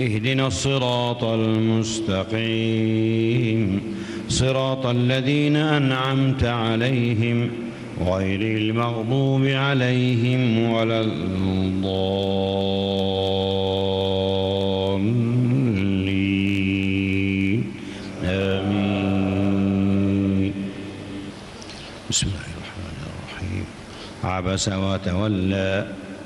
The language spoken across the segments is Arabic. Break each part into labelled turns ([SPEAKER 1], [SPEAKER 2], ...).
[SPEAKER 1] اهدنا الصراط المستقيم. صراط الذين أنعمت عليهم غير المغضوب عليهم ولا الضالين. آمين. بسم الله الرحمن الرحيم. عبس وتولى.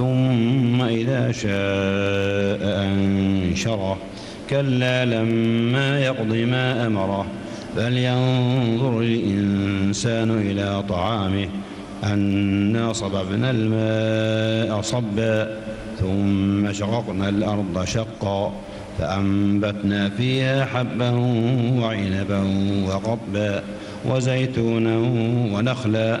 [SPEAKER 1] ثم إذا شاء أنشره. كلا لما يقض ما أمره فلينظر الإنسان إلى طعامه أنا صببنا الماء صبا ثم شققنا الأرض شقا فأنبتنا فيها حبا وعنبا وقبا وزيتونا ونخلا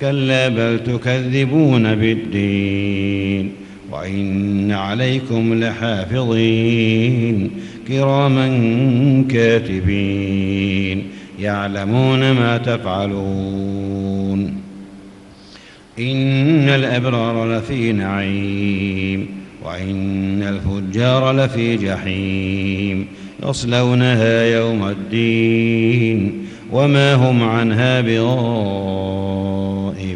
[SPEAKER 1] كلا بل تكذبون بالدين. وإن عليكم لحافظين كراما كاتبين يعلمون ما تفعلون. إن الأبرار لفي نعيم وإن الفجار لفي جحيم. يصلونها يوم الدين وما هم عنها